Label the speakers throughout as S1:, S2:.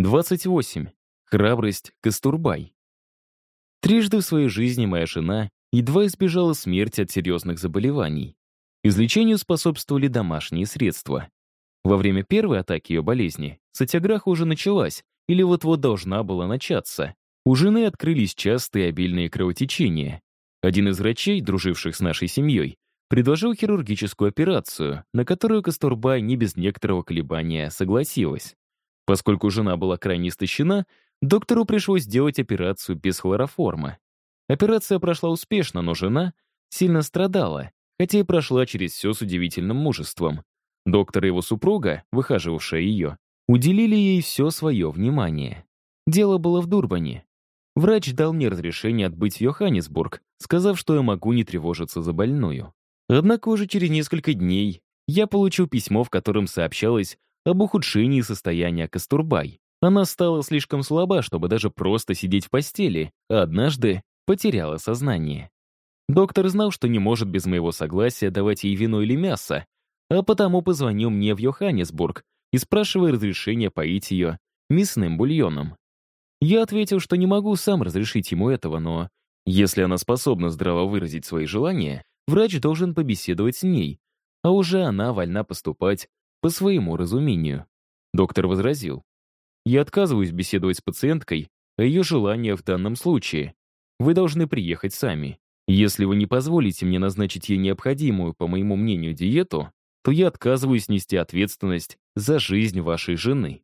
S1: 28. Храбрость Кастурбай. Трижды в своей жизни моя жена едва избежала смерти от серьезных заболеваний. Излечению способствовали домашние средства. Во время первой атаки ее болезни сатяграха уже началась или вот-вот должна была начаться. У жены открылись частые обильные кровотечения. Один из врачей, друживших с нашей семьей, предложил хирургическую операцию, на которую Кастурбай не без некоторого колебания согласилась. Поскольку жена была крайне истощена, доктору пришлось сделать операцию без хлороформа. Операция прошла успешно, но жена сильно страдала, хотя и прошла через все с удивительным мужеством. Доктор и его супруга, выхаживавшая ее, уделили ей все свое внимание. Дело было в Дурбане. Врач дал мне разрешение отбыть в Йоханнесбург, сказав, что я могу не тревожиться за больную. Однако уже через несколько дней я получил письмо, в котором сообщалось об ухудшении состояния Кастурбай. Она стала слишком слаба, чтобы даже просто сидеть в постели, а однажды потеряла сознание. Доктор знал, что не может без моего согласия давать ей вино или мясо, а потому позвонил мне в Йоханнесбург и спрашивая разрешения поить ее мясным бульоном. Я ответил, что не могу сам разрешить ему этого, но если она способна здраво выразить свои желания, врач должен побеседовать с ней, а уже она вольна поступать по своему разумению. Доктор возразил. Я отказываюсь беседовать с пациенткой о ее желаниях в данном случае. Вы должны приехать сами. Если вы не позволите мне назначить ей необходимую, по моему мнению, диету, то я отказываюсь нести ответственность за жизнь вашей жены.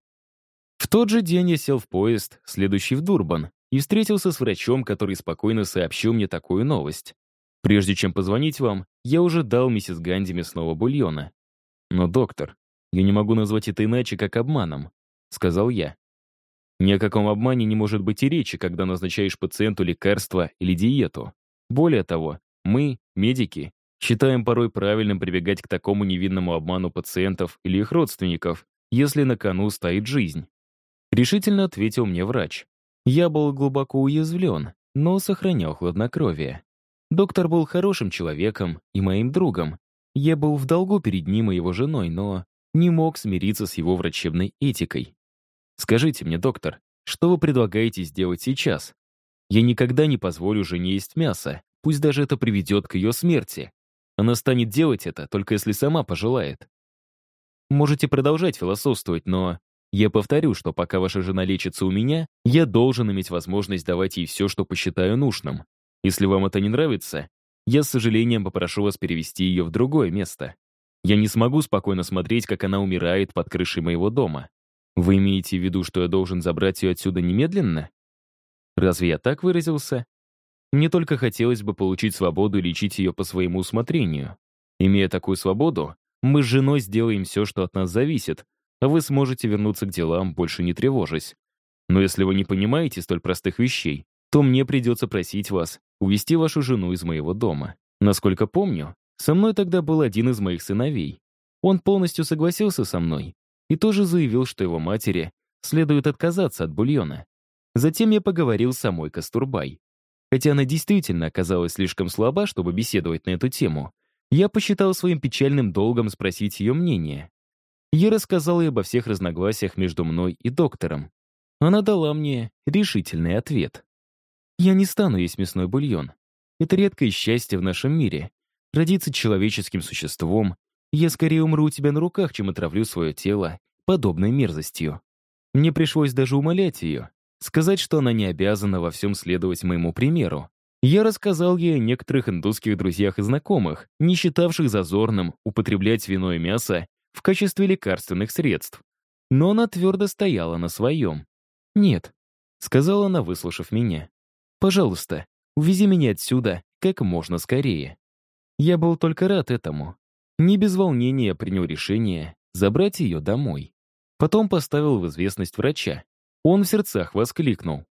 S1: В тот же день я сел в поезд, следующий в Дурбан, и встретился с врачом, который спокойно сообщил мне такую новость. Прежде чем позвонить вам, я уже дал миссис Ганди мясного бульона. Но, доктор, я не могу назвать это иначе, как обманом, сказал я. Ни о каком обмане не может быть и речи, когда назначаешь пациенту лекарство или диету. Более того, мы, медики, считаем порой правильным прибегать к такому невинному обману пациентов или их родственников, если на кону стоит жизнь. Решительно ответил мне врач. Я был глубоко уязвлен, но сохранял хладнокровие. Доктор был хорошим человеком и моим другом. Я был в долгу перед ним и его женой, но не мог смириться с его врачебной этикой. Скажите мне, доктор, что вы предлагаете сделать сейчас? Я никогда не позволю жене есть мясо, пусть даже это приведет к ее смерти. Она станет делать это, только если сама пожелает. Можете продолжать философствовать, но я повторю, что пока ваша жена лечится у меня, я должен иметь возможность давать ей все, что посчитаю нужным. Если вам это не нравится, я с сожалением попрошу вас перевести ее в другое место. Я не смогу спокойно смотреть, как она умирает под крышей моего дома. Вы имеете в виду, что я должен забрать ее отсюда немедленно? Разве я так выразился? Мне только хотелось бы получить свободу и лечить ее по своему усмотрению. Имея такую свободу, мы с женой сделаем все, что от нас зависит, а вы сможете вернуться к делам, больше не тревожась. Но если вы не понимаете столь простых вещей, то мне придется просить вас увести вашу жену из моего дома. Насколько помню, со мной тогда был один из моих сыновей. Он полностью согласился со мной и тоже заявил, что его матери следует отказаться от бульона. Затем я поговорил с самой Кастурбай. Хотя она действительно оказалась слишком слаба, чтобы беседовать на эту тему, я посчитал своим печальным долгом спросить ее мнение. Я рассказал ей обо всех разногласиях между мной и доктором. Она дала мне решительный ответ. «Я не стану есть мясной бульон. Это редкое счастье в нашем мире, родиться человеческим существом, я скорее умру у тебя на руках, чем отравлю свое тело подобной мерзостью. Мне пришлось даже умолять ее, сказать, что она не обязана во всем следовать моему примеру. Я рассказал ей о некоторых индусских друзьях и знакомых, не считавших зазорным употреблять вино и мясо в качестве лекарственных средств. Но она твердо стояла на своем. «Нет», — сказала она, выслушав меня. «Пожалуйста, увези меня отсюда как можно скорее». Я был только рад этому. Не без волнения принял решение забрать ее домой. Потом поставил в известность врача. Он в сердцах воскликнул.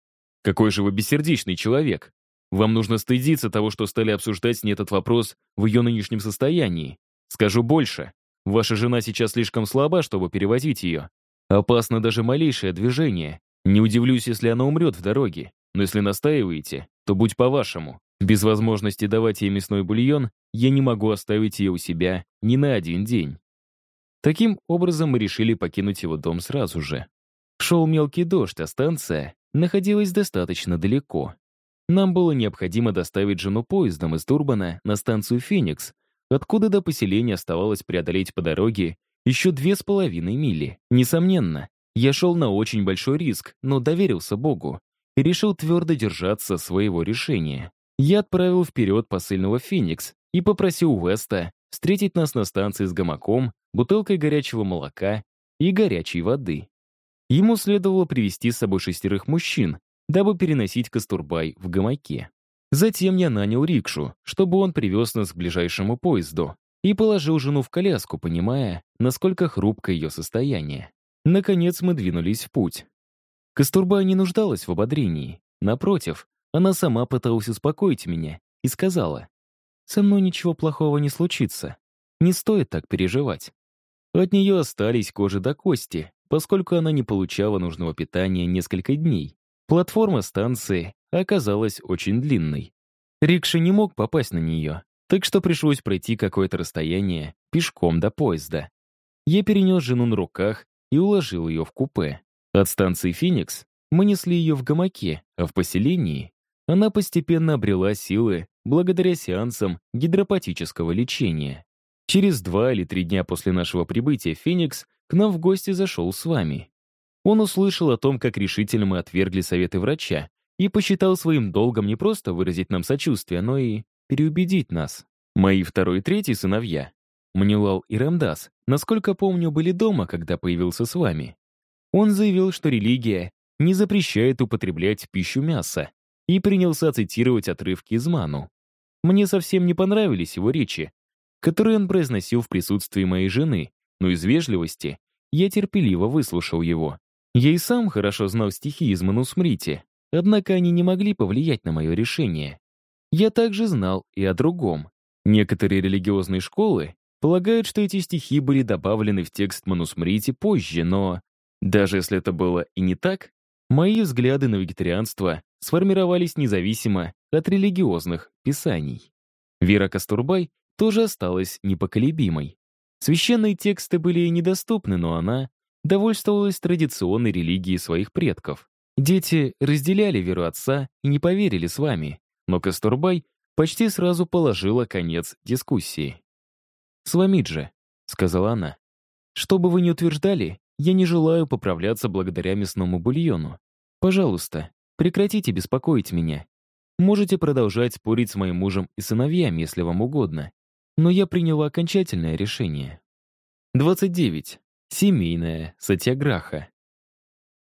S1: «Какой же вы бессердечный человек! Вам нужно стыдиться того, что стали обсуждать с ней этот вопрос в ее нынешнем состоянии. Скажу больше. Ваша жена сейчас слишком слаба, чтобы перевозить ее. Опасно даже малейшее движение. Не удивлюсь, если она умрет в дороге. Но если настаиваете, то будь по-вашему. Без возможности давать ей мясной бульон, я не могу оставить ее у себя ни на один день. Таким образом, мы решили покинуть его дом сразу же. Шел мелкий дождь, а станция находилась достаточно далеко. Нам было необходимо доставить жену поездом из Дурбана на станцию «Феникс», откуда до поселения оставалось преодолеть по дороге еще две с половиной мили. Несомненно, я шел на очень большой риск, но доверился Богу и решил твердо держаться своего решения. Я отправил вперед посыльного «Феникс» и попросил Уэста встретить нас на станции с гамаком, бутылкой горячего молока и горячей воды. Ему следовало привести с собой шестерых мужчин, дабы переносить Кастурбай в гамаке. Затем я нанял рикшу, чтобы он привез нас к ближайшему поезду и положил жену в коляску, понимая, насколько хрупко ее состояние. Наконец мы двинулись в путь. Кастурбай не нуждалась в ободрении. Напротив, она сама пыталась успокоить меня и сказала, «Со мной ничего плохого не случится. Не стоит так переживать». От нее остались кожи до кости, поскольку она не получала нужного питания несколько дней. Платформа станции оказалась очень длинной. Рикша не мог попасть на нее, так что пришлось пройти какое-то расстояние пешком до поезда. Я перенес жену на руках и уложил ее в купе. От станции «Феникс» мы несли ее в гамаке, а в поселении она постепенно обрела силы благодаря сеансам гидропатического лечения. Через два или три дня после нашего прибытия Феникс к нам в гости зашел с вами. Он услышал о том, как решительно мы отвергли советы врача и посчитал своим долгом не просто выразить нам сочувствие, но и переубедить нас. Мои второй и третий сыновья, Мнилал и Рамдас, насколько помню, были дома, когда появился с вами. Он заявил, что религия не запрещает употреблять пищу мяса, и принялся цитировать отрывки из Ману. Мне совсем не понравились его речи, которые он произносил в присутствии моей жены, но из вежливости я терпеливо выслушал его. Я и сам хорошо знал стихи из Манусмрити, однако они не могли повлиять на мое решение. Я также знал и о другом. Некоторые религиозные школы полагают, что эти стихи были добавлены в текст Манусмрити позже, но даже если это было и не так, мои взгляды на вегетарианство сформировались независимо от религиозных писаний. Вера Кастурбай тоже осталась непоколебимой. Священные тексты были недоступны, но она довольствовалась традиционной религией своих предков. Дети разделяли веру отца и не поверили с вами, но Кастурбай почти сразу положила конец дискуссии. «С вами же», — сказала она. «Что бы вы ни утверждали, я не желаю поправляться благодаря мясному бульону. Пожалуйста, прекратите беспокоить меня. Можете продолжать спорить с моим мужем и сыновьями, если вам угодно но я приняла окончательное решение. 29. Семейная сатьяграха.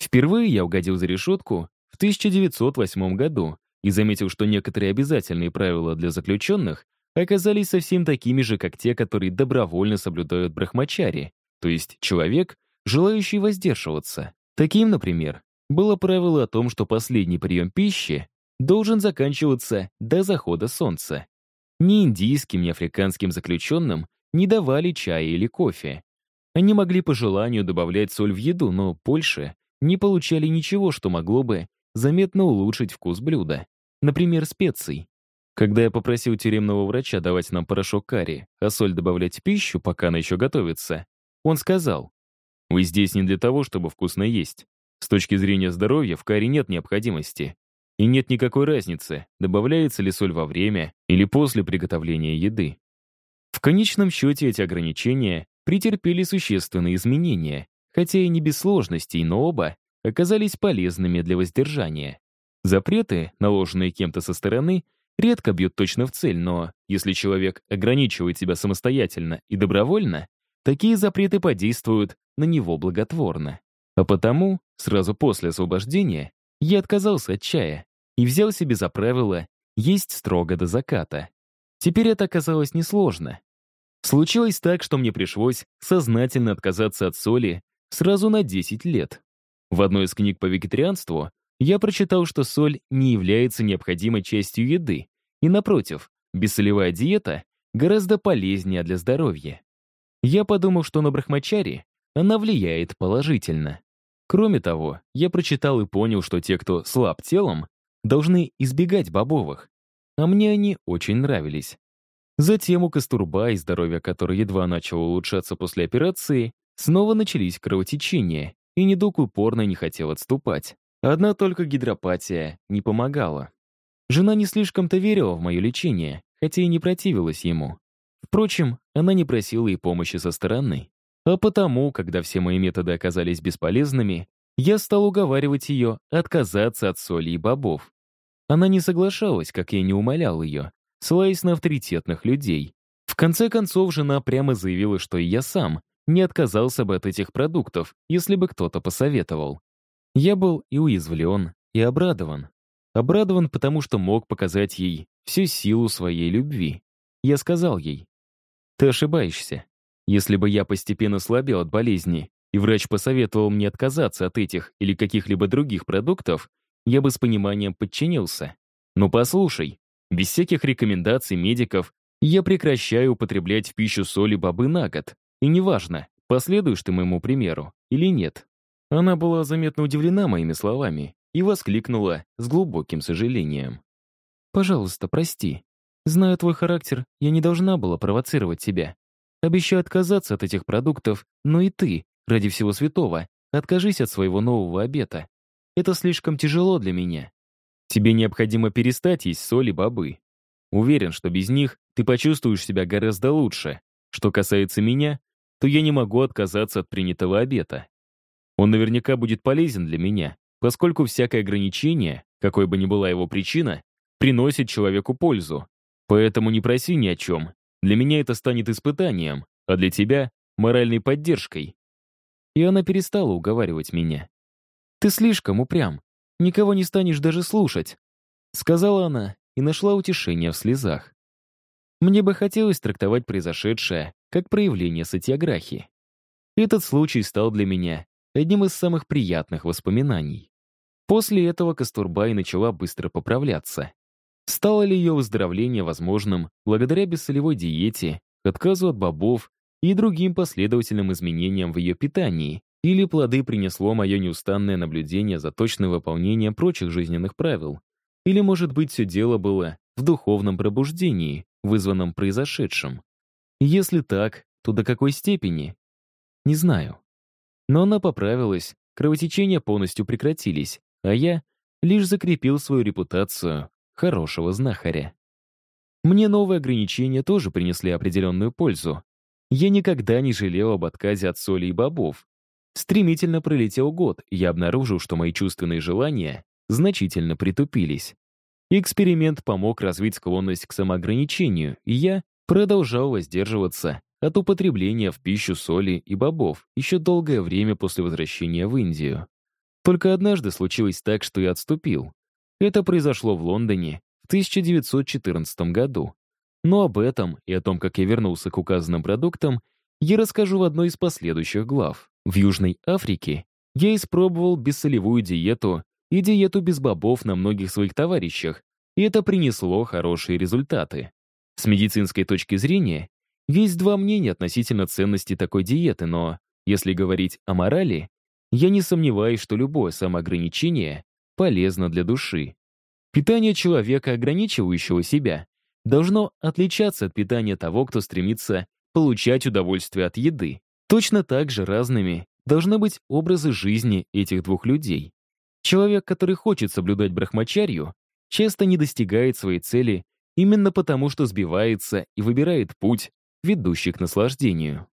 S1: Впервые я угодил за решетку в 1908 году и заметил, что некоторые обязательные правила для заключенных оказались совсем такими же, как те, которые добровольно соблюдают брахмачари, то есть человек, желающий воздерживаться. Таким, например, было правило о том, что последний прием пищи должен заканчиваться до захода солнца. Ни индийским, ни африканским заключенным не давали чая или кофе. Они могли по желанию добавлять соль в еду, но больше не получали ничего, что могло бы заметно улучшить вкус блюда. Например, специй. Когда я попросил тюремного врача давать нам порошок карри, а соль добавлять в пищу, пока она еще готовится, он сказал, «Вы здесь не для того, чтобы вкусно есть. С точки зрения здоровья в карри нет необходимости. И нет никакой разницы, добавляется ли соль во время или после приготовления еды. В конечном счете эти ограничения претерпели существенные изменения, хотя и не без сложностей, но оба оказались полезными для воздержания. Запреты, наложенные кем-то со стороны, редко бьют точно в цель, но если человек ограничивает себя самостоятельно и добровольно, такие запреты подействуют на него благотворно. А потому, сразу после освобождения, я отказался от чая и взял себе за правило есть строго до заката. Теперь это оказалось несложно. Случилось так, что мне пришлось сознательно отказаться от соли сразу на 10 лет. В одной из книг по вегетарианству я прочитал, что соль не является необходимой частью еды, и, напротив, бессолевая диета гораздо полезнее для здоровья. Я подумал, что на брахмачаре она влияет положительно. Кроме того, я прочитал и понял, что те, кто слаб телом, должны избегать бобовых, а мне они очень нравились. Затем у Кастурба, и здоровья которой едва начало улучшаться после операции, снова начались кровотечения, и недуг упорно не хотел отступать. Одна только гидропатия не помогала. Жена не слишком-то верила в мое лечение, хотя и не противилась ему. Впрочем, она не просила и помощи со стороны. А потому, когда все мои методы оказались бесполезными, я стал уговаривать ее отказаться от соли и бобов. Она не соглашалась, как я не умолял ее, ссылаясь на авторитетных людей. В конце концов, жена прямо заявила, что и я сам не отказался бы от этих продуктов, если бы кто-то посоветовал. Я был и уязвлен, и обрадован. Обрадован, потому что мог показать ей всю силу своей любви. Я сказал ей, «Ты ошибаешься. Если бы я постепенно слабел от болезни, и врач посоветовал мне отказаться от этих или каких-либо других продуктов, я бы с пониманием подчинился. Но послушай, без всяких рекомендаций медиков я прекращаю употреблять в пищу соли бобы на год. И неважно, последуешь ты моему примеру или нет. Она была заметно удивлена моими словами и воскликнула с глубоким сожалением. «Пожалуйста, прости. Зная твой характер, я не должна была провоцировать тебя. Обещаю отказаться от этих продуктов, но и ты, ради всего святого, откажись от своего нового обета. Это слишком тяжело для меня. Тебе необходимо перестать есть соль и бобы. Уверен, что без них ты почувствуешь себя гораздо лучше. Что касается меня, то я не могу отказаться от принятого обета. Он наверняка будет полезен для меня, поскольку всякое ограничение, какой бы ни была его причина, приносит человеку пользу. Поэтому не проси ни о чем. Для меня это станет испытанием, а для тебя — моральной поддержкой. И она перестала уговаривать меня. «Ты слишком упрям. Никого не станешь даже слушать», — сказала она и нашла утешение в слезах. Мне бы хотелось трактовать произошедшее как проявление сатиаграхи. Этот случай стал для меня одним из самых приятных воспоминаний. После этого Кастурбай начала быстро поправляться. Стало ли ее выздоровление возможным благодаря бессолевой диете, отказу от бобов и другим последовательным изменениям в ее питании, или плоды принесло мое неустанное наблюдение за точным выполнением прочих жизненных правил, или, может быть, все дело было в духовном пробуждении, вызванном произошедшим. Если так, то до какой степени? Не знаю. Но она поправилась, кровотечения полностью прекратились, а я лишь закрепил свою репутацию хорошего знахаря. Мне новые ограничения тоже принесли определенную пользу. Я никогда не жалел об отказе от соли и бобов. Стремительно пролетел год, и я обнаружил, что мои чувственные желания значительно притупились. Эксперимент помог развить склонность к самоограничению, и я продолжал воздерживаться от употребления в пищу соли и бобов еще долгое время после возвращения в Индию. Только однажды случилось так, что я отступил. Это произошло в Лондоне в 1914 году. Но об этом и о том, как я вернулся к указанным продуктам, я расскажу в одной из последующих глав. В Южной Африке я испробовал бессолевую диету и диету без бобов на многих своих товарищах, и это принесло хорошие результаты. С медицинской точки зрения, есть два мнения относительно ценности такой диеты, но если говорить о морали, я не сомневаюсь, что любое самоограничение полезно для души. Питание человека, ограничивающего себя, должно отличаться от питания того, кто стремится получать удовольствие от еды. Точно так же разными должны быть образы жизни этих двух людей. Человек, который хочет соблюдать брахмачарью, часто не достигает своей цели именно потому, что сбивается и выбирает путь, ведущий к наслаждению.